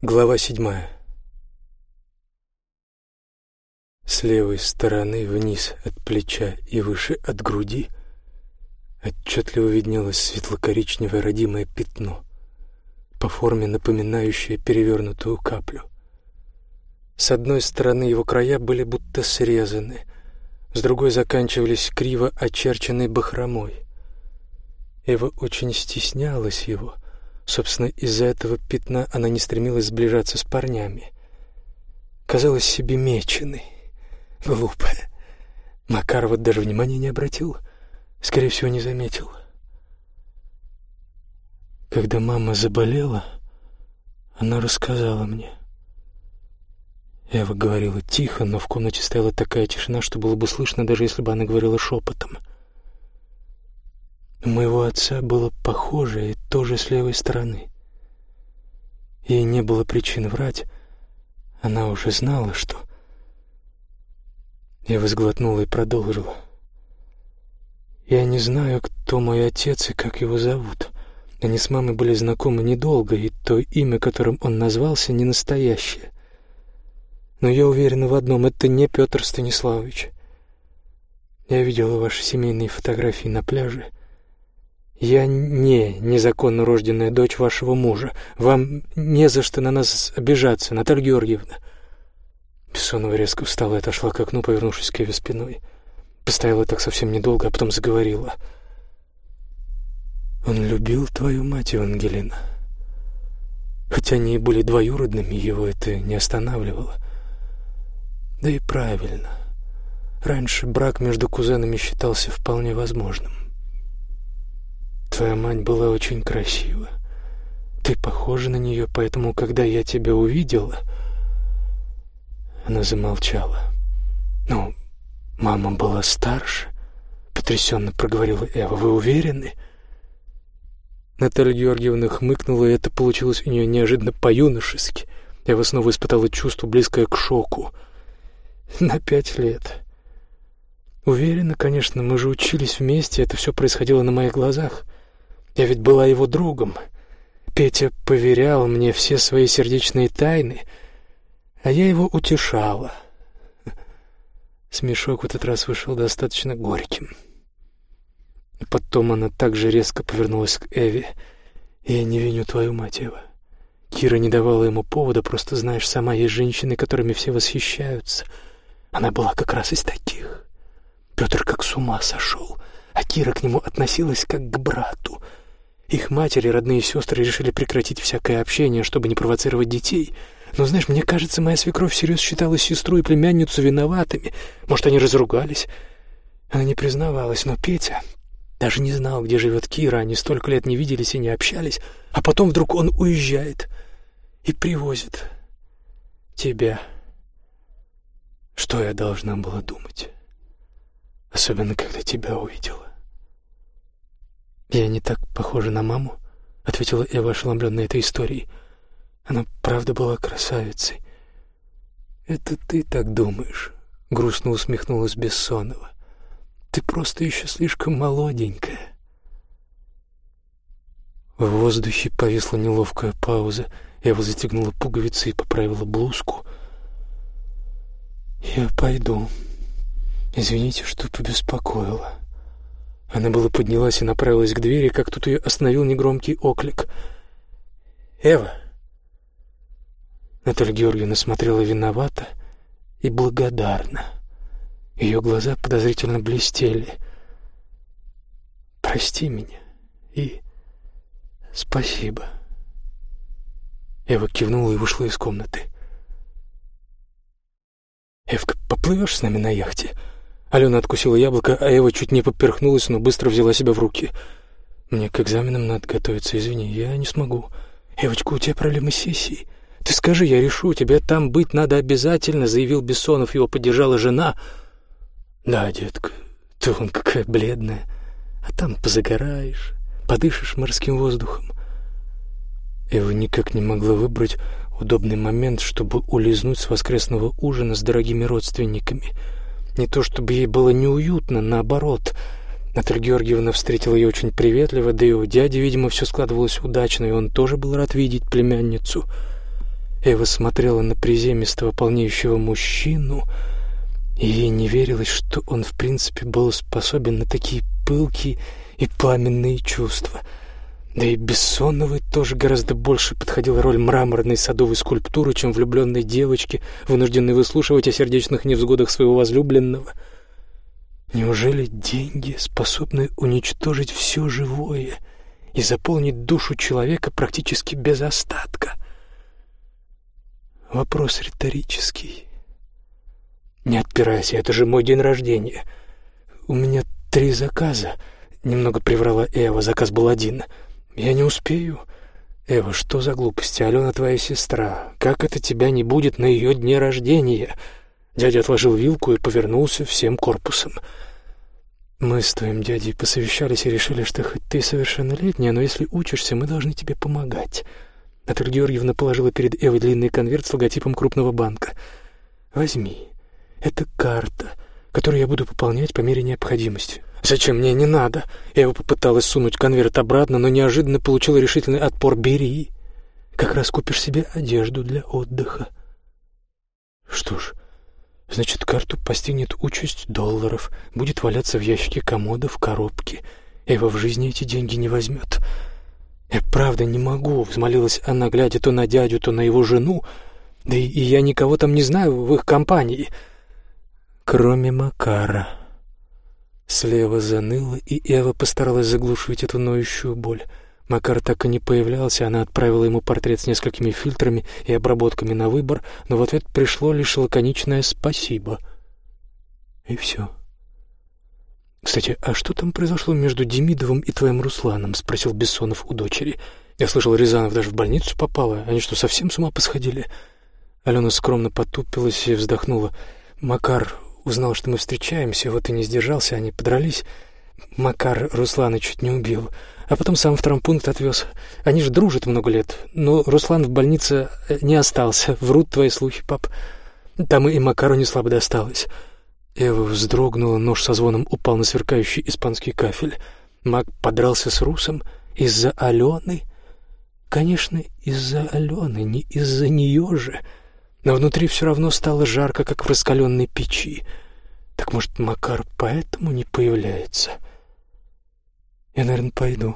Глава седьмая. С левой стороны вниз от плеча и выше от груди отчетливо виднелось светло-коричневое родимое пятно, по форме напоминающее перевернутую каплю. С одной стороны его края были будто срезаны, с другой заканчивались криво очерченной бахромой. Эва очень стеснялась его — Собственно, из-за этого пятна она не стремилась сближаться с парнями. Казалась себе меченой, глупая. Макар вот даже внимания не обратил, скорее всего, не заметил. Когда мама заболела, она рассказала мне. Эва говорила тихо, но в комнате стояла такая тишина, что было бы слышно, даже если бы она говорила шепотом. У моего отца было похожее, тоже с левой стороны. Ей не было причин врать. Она уже знала, что... Я возглотнула и продолжила. Я не знаю, кто мой отец и как его зовут. Они с мамой были знакомы недолго, и то имя, которым он назвался, не настоящее. Но я уверена в одном — это не Петр Станиславович. Я видела ваши семейные фотографии на пляже — «Я не незаконно рожденная дочь вашего мужа. Вам не за что на нас обижаться, Наталья Георгиевна». Бессонова резко встала и отошла к окну, повернувшись к Эве спиной. Постояла так совсем недолго, а потом заговорила. «Он любил твою мать, Евангелина. Хотя они и были двоюродными, его это не останавливало. Да и правильно. Раньше брак между кузенами считался вполне возможным. Твоя мать была очень красива. Ты похожа на нее, поэтому, когда я тебя увидела...» Она замолчала. «Ну, мама была старше», — потрясенно проговорила Эва. «Вы уверены?» Наталья Георгиевна хмыкнула, и это получилось у нее неожиданно по-юношески. Эва снова испытала чувство, близкое к шоку. «На пять лет». «Уверена, конечно, мы же учились вместе, это все происходило на моих глазах». Я ведь была его другом. Петя поверял мне все свои сердечные тайны, а я его утешала. Смешок в этот раз вышел достаточно горьким. Потом она так же резко повернулась к Эве. «Я не виню твою мать, Эва. Кира не давала ему повода, просто знаешь, сама есть женщины, которыми все восхищаются. Она была как раз из таких. Петр как с ума сошел, а Кира к нему относилась как к брату — их матери, родные сестры решили прекратить всякое общение, чтобы не провоцировать детей. Но, знаешь, мне кажется, моя свекровь всерьез считала сестру и племянницу виноватыми. Может, они разругались. Она не признавалась, но Петя даже не знал, где живет Кира. Они столько лет не виделись и не общались. А потом вдруг он уезжает и привозит тебя. Что я должна была думать? Особенно, когда тебя увидела. «Я не так похожа на маму», — ответила Эва, ошеломленная этой историей. «Она правда была красавицей». «Это ты так думаешь», — грустно усмехнулась Бессонова. «Ты просто еще слишком молоденькая». В воздухе повисла неловкая пауза. Эва затягнула пуговицы и поправила блузку. «Я пойду. Извините, что побеспокоила». Она было поднялась и направилась к двери, как тут ее остановил негромкий оклик. «Эва!» Наталья Георгиевна смотрела виновато и благодарно. Ее глаза подозрительно блестели. «Прости меня и спасибо». Эва кивнула и вышла из комнаты. «Эвка, поплывешь с нами на яхте?» Алена откусила яблоко, а Эва чуть не поперхнулась, но быстро взяла себя в руки. «Мне к экзаменам надо готовиться, извини, я не смогу. Эвочка, у тебя проблемы с сессией. Ты скажи, я решу, тебе там быть надо обязательно», — заявил Бессонов, его поддержала жена. «Да, детка, ты вон какая бледная. А там позагораешь, подышишь морским воздухом». Эва никак не могла выбрать удобный момент, чтобы улизнуть с воскресного ужина с дорогими родственниками — не то чтобы ей было неуютно, наоборот. Наталья Георгиевна встретила ее очень приветливо, да и у дяди, видимо, все складывалось удачно, и он тоже был рад видеть племянницу. Эва смотрела на приземистого, полнеющего мужчину, и ей не верилось, что он в принципе был способен на такие пылкие и пламенные чувства. Да и Бессоновой тоже гораздо больше подходила роль мраморной садовой скульптуры, чем влюбленной девочки, вынужденной выслушивать о сердечных невзгодах своего возлюбленного. Неужели деньги способны уничтожить все живое и заполнить душу человека практически без остатка? Вопрос риторический. Не отпирайся, это же мой день рождения. У меня три заказа. Немного приврала Эва, заказ был один. Я не успею. Эва, что за глупости? Алена твоя сестра. Как это тебя не будет на ее дне рождения? Дядя отложил вилку и повернулся всем корпусом. Мы с твоим дядей посовещались и решили, что хоть ты совершеннолетняя, но если учишься, мы должны тебе помогать. Наталья Георгиевна положила перед Эвой длинный конверт с логотипом крупного банка. «Возьми. Это карта, которую я буду пополнять по мере необходимости». «Зачем мне не надо?» Эва попыталась сунуть конверт обратно, но неожиданно получила решительный отпор. «Бери. Как раз купишь себе одежду для отдыха». «Что ж, значит, карту постигнет участь долларов, будет валяться в ящике комода в коробке. Эва в жизни эти деньги не возьмет». «Я правда не могу», — взмолилась она, глядя то на дядю, то на его жену. «Да и, и я никого там не знаю в их компании». «Кроме Макара». Слева заныло, и Эва постаралась заглушить эту ноющую боль. Макар так и не появлялся, она отправила ему портрет с несколькими фильтрами и обработками на выбор, но в ответ пришло лишь лаконичное «спасибо». И все. «Кстати, а что там произошло между Демидовым и твоим Русланом?» — спросил Бессонов у дочери. «Я слышал, Рязанов даже в больницу попала. Они что, совсем с ума посходили?» Алена скромно потупилась и вздохнула. «Макар узнал, что мы встречаемся, вот и не сдержался, они подрались. Макар Руслана чуть не убил, а потом сам в травмпункт отвез. Они же дружат много лет, но Руслан в больнице э, не остался. Врут твои слухи, пап. Там и Макару не слабо досталось». Эва вздрогнула, нож со звоном упал на сверкающий испанский кафель. Маг подрался с Русом из-за Алены. Конечно, из-за Алены, не из-за нее же. Но внутри все равно стало жарко, как в раскаленной печи. Так может, Макар поэтому не появляется? Я, наверное, пойду.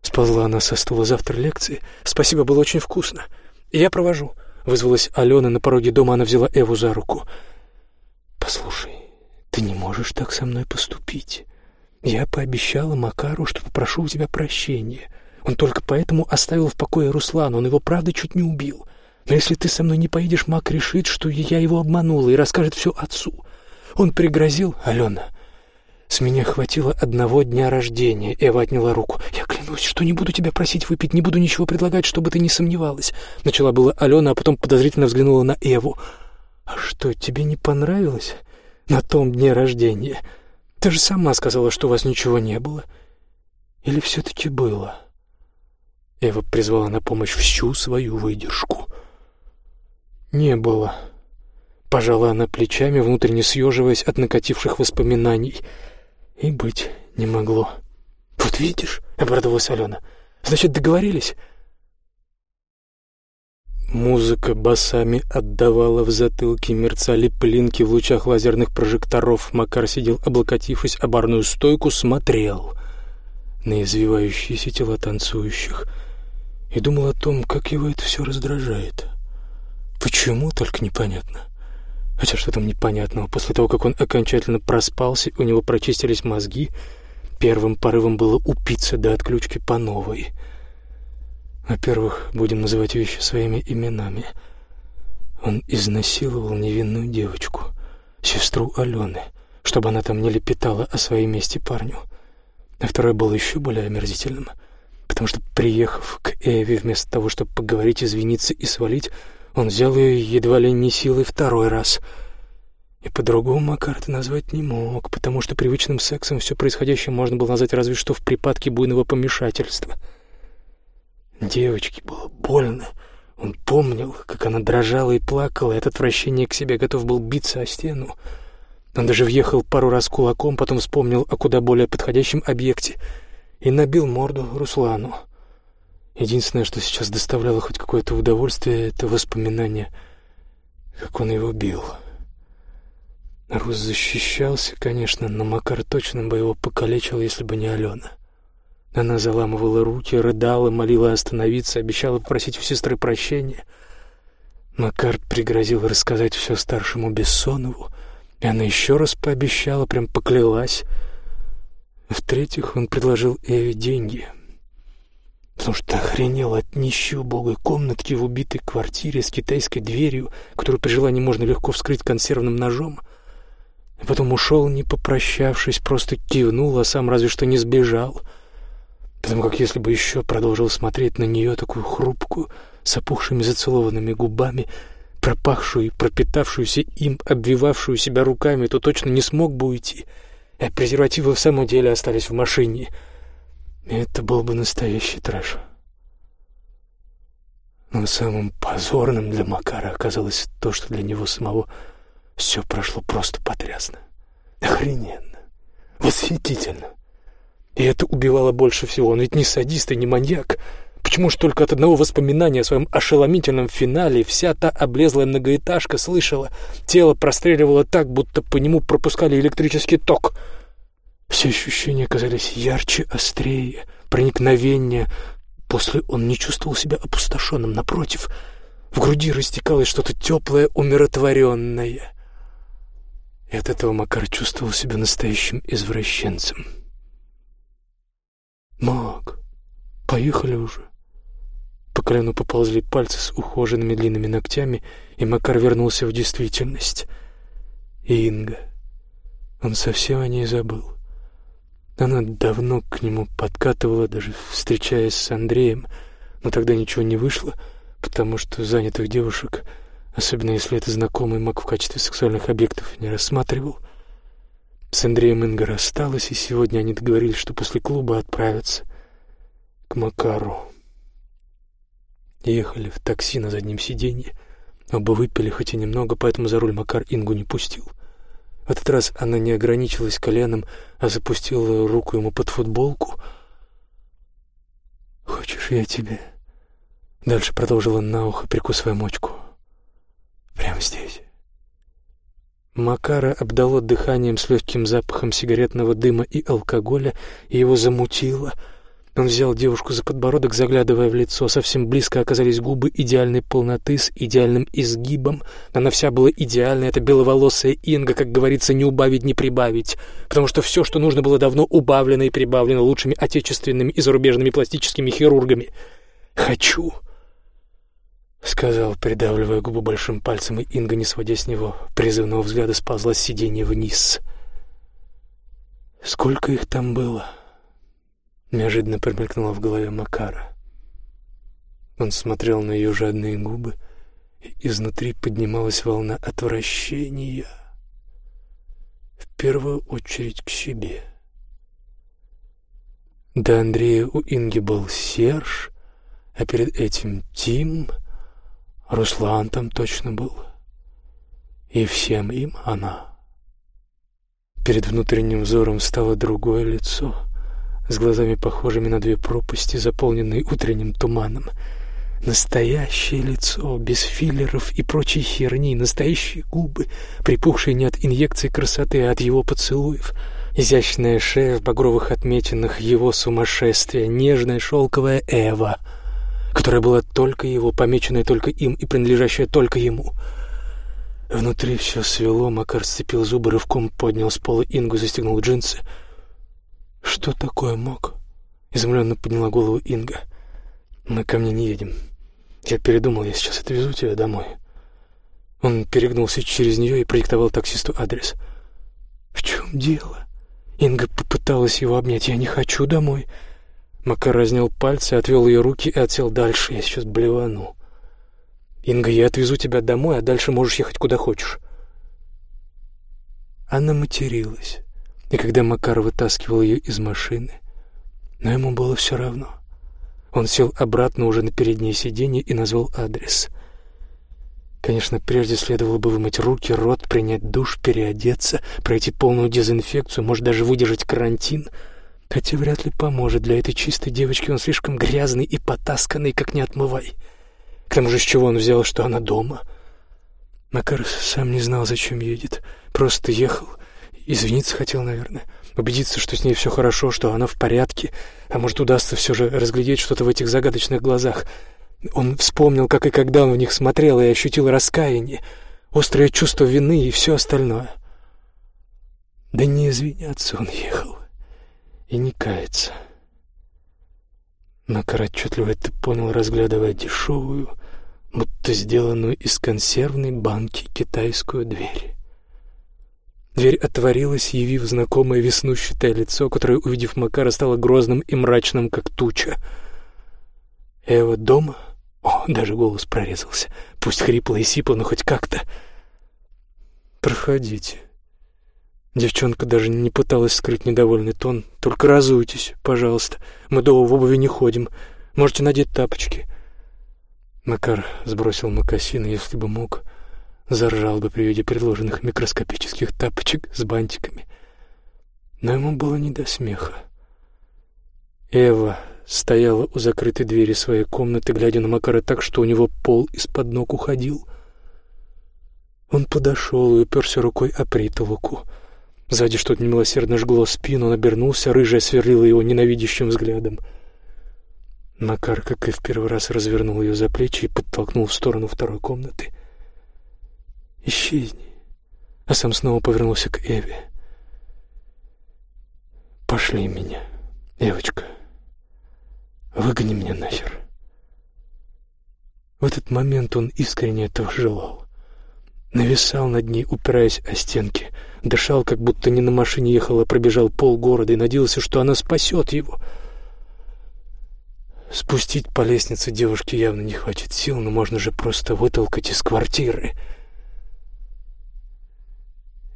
Сползла она со стула завтра лекции. Спасибо, было очень вкусно. Я провожу. Вызвалась Алена на пороге дома, она взяла Эву за руку. Послушай, ты не можешь так со мной поступить. Я пообещала Макару, что попрошу у тебя прощения. Он только поэтому оставил в покое Руслана, он его правда чуть не убил. Но если ты со мной не поедешь, Мак решит, что я его обманула и расскажет все отцу. Он пригрозил, Алена. С меня хватило одного дня рождения. Эва отняла руку. Я клянусь, что не буду тебя просить выпить, не буду ничего предлагать, чтобы ты не сомневалась. Начала была Алена, а потом подозрительно взглянула на Эву. А что, тебе не понравилось? на том дне рождения. Ты же сама сказала, что у вас ничего не было. Или все-таки было?» Эва призвала на помощь всю свою выдержку. «Не было». Пожала она плечами, внутренне съеживаясь от накативших воспоминаний. И быть не могло. «Вот видишь», — обрадовалась Алена, — «значит, договорились?» Музыка басами отдавала в затылке, мерцали плинки в лучах лазерных прожекторов. Макар сидел, облокотившись о барную стойку, смотрел на извивающиеся тела танцующих и думал о том, как его это все раздражает. Почему, только непонятно. Хотя что там непонятного? После того, как он окончательно проспался, у него прочистились мозги, первым порывом было упиться до отключки по новой — во-первых, будем называть вещи своими именами. Он изнасиловал невинную девочку, сестру Алены, чтобы она там не лепетала о своей мести парню. А второе было еще более омерзительным, потому что, приехав к Эви, вместо того, чтобы поговорить, извиниться и свалить, он взял ее едва ли не силой второй раз. И по-другому Макар это назвать не мог, потому что привычным сексом все происходящее можно было назвать разве что в припадке буйного помешательства — Девочке было больно. Он помнил, как она дрожала и плакала, и от отвращения к себе готов был биться о стену. Он даже въехал пару раз кулаком, потом вспомнил о куда более подходящем объекте и набил морду Руслану. Единственное, что сейчас доставляло хоть какое-то удовольствие, это воспоминание, как он его бил. Рус защищался, конечно, но Макар точно бы его покалечил, если бы не Алена. Она заламывала руки, рыдала, молила остановиться, обещала попросить у сестры прощения. Макар пригрозил рассказать все старшему Бессонову, и она еще раз пообещала, прям поклялась. В-третьих, он предложил Эве деньги, потому что охренел от нищей убогой комнатки в убитой квартире с китайской дверью, которую при желании можно легко вскрыть консервным ножом. И потом ушел, не попрощавшись, просто кивнул, а сам разве что не сбежал — потому как если бы еще продолжил смотреть на нее, такую хрупкую, с опухшими зацелованными губами, пропахшую и пропитавшуюся им, обвивавшую себя руками, то точно не смог бы уйти, а презервативы в самом деле остались в машине. И это был бы настоящий трэш. Но самым позорным для Макара оказалось то, что для него самого все прошло просто потрясно. Охрененно. Восхитительно. И это убивало больше всего. Он ведь не садист и не маньяк. Почему ж только от одного воспоминания о своем ошеломительном финале вся та облезлая многоэтажка слышала, тело простреливало так, будто по нему пропускали электрический ток. Все ощущения казались ярче, острее, проникновеннее. После он не чувствовал себя опустошенным, напротив, в груди растекалось что-то теплое, умиротворенное. И от этого Макар чувствовал себя настоящим извращенцем. «Мак, поехали уже». По колену поползли пальцы с ухоженными длинными ногтями, и Макар вернулся в действительность. Инга. Он совсем о ней забыл. Она давно к нему подкатывала, даже встречаясь с Андреем, но тогда ничего не вышло, потому что занятых девушек, особенно если это знакомый Мак в качестве сексуальных объектов, не рассматривал — с Андреем Инга рассталась, и сегодня они договорились, что после клуба отправятся к Макару. Ехали в такси на заднем сиденье. Оба выпили хоть и немного, поэтому за руль Макар Ингу не пустил. В этот раз она не ограничилась коленом, а запустила руку ему под футболку. «Хочешь, я тебе?» Дальше продолжила на ухо, прикусывая мочку. «Прямо здесь». Макара обдало дыханием с легким запахом сигаретного дыма и алкоголя, и его замутило. Он взял девушку за подбородок, заглядывая в лицо. Совсем близко оказались губы идеальной полноты с идеальным изгибом. Она вся была идеальная, это беловолосая Инга, как говорится, не убавить, не прибавить. Потому что все, что нужно было давно убавлено и прибавлено лучшими отечественными и зарубежными пластическими хирургами. «Хочу!» — сказал, придавливая губу большим пальцем, и Инга, не сводя с него призывного взгляда, сползла с сиденья вниз. «Сколько их там было?» — неожиданно промелькнуло в голове Макара. Он смотрел на ее жадные губы, и изнутри поднималась волна отвращения. В первую очередь к себе. До Андрея у Инги был Серж, а перед этим Тим — Руслан там точно был. И всем им она. Перед внутренним взором стало другое лицо, с глазами похожими на две пропасти, заполненные утренним туманом. Настоящее лицо, без филлеров и прочей херни, настоящие губы, припухшие не от инъекций красоты, а от его поцелуев — изящная шея в багровых отметинах его сумасшествия, нежная шелковая Эва — которая была только его, помеченная только им и принадлежащая только ему. Внутри все свело, Макар сцепил зубы, рывком поднял с пола Ингу, застегнул джинсы. «Что такое, Мок?» Изумленно подняла голову Инга. «Мы ко мне не едем. Я передумал, я сейчас отвезу тебя домой». Он перегнулся через нее и продиктовал таксисту адрес. «В чем дело?» Инга попыталась его обнять. «Я не хочу домой». Макар разнял пальцы, отвел ее руки и отсел дальше. Я сейчас блевану. «Инга, я отвезу тебя домой, а дальше можешь ехать куда хочешь». Она материлась, и когда Макар вытаскивал ее из машины, но ему было все равно. Он сел обратно уже на переднее сиденье и назвал адрес. Конечно, прежде следовало бы вымыть руки, рот, принять душ, переодеться, пройти полную дезинфекцию, может, даже выдержать карантин — Хотя вряд ли поможет. Для этой чистой девочки он слишком грязный и потасканный, как не отмывай. К тому же, с чего он взял, что она дома? Макар сам не знал, зачем едет. Просто ехал. Извиниться хотел, наверное. Убедиться, что с ней все хорошо, что она в порядке. А может, удастся все же разглядеть что-то в этих загадочных глазах. Он вспомнил, как и когда он в них смотрел, и ощутил раскаяние, острое чувство вины и все остальное. Да не извиняться он ехал и не каяться. Макар отчетливо это понял, разглядывая дешевую, будто сделанную из консервной банки китайскую дверь. Дверь отворилась, явив знакомое веснущатое лицо, которое, увидев Макара, стало грозным и мрачным, как туча. «Эва дома?» О, даже голос прорезался. Пусть хрипло и сипло, но хоть как-то. «Проходите». Девчонка даже не пыталась скрыть недовольный тон. «Только разуйтесь, пожалуйста. Мы дома в обуви не ходим. Можете надеть тапочки». Макар сбросил мокасины, если бы мог. Заржал бы при виде предложенных микроскопических тапочек с бантиками. Но ему было не до смеха. Эва стояла у закрытой двери своей комнаты, глядя на Макара так, что у него пол из-под ног уходил. Он подошел и уперся рукой о притолоку. Сзади что-то немилосердно жгло спину, он обернулся, рыжая сверлила его ненавидящим взглядом. Макар, как и в первый раз, развернул ее за плечи и подтолкнул в сторону второй комнаты. «Исчезни!» А сам снова повернулся к Эве. «Пошли меня, девочка!» Выгони меня нахер. В этот момент он искренне этого желал. Нависал над ней, упираясь о стенки, дышал, как будто не на машине ехал, а пробежал полгорода и надеялся, что она спасет его. Спустить по лестнице девушке явно не хватит сил, но можно же просто вытолкать из квартиры.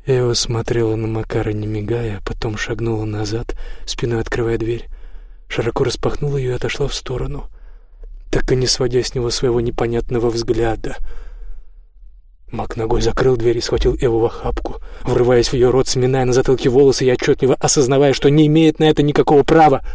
Эва смотрела на Макара, не мигая, а потом шагнула назад, спиной открывая дверь широко распахнула ее и отошла в сторону, так и не сводя с него своего непонятного взгляда. Мак ногой закрыл дверь и схватил Эву в охапку, врываясь в ее рот, сминая на затылке волосы и отчетливо осознавая, что не имеет на это никакого права —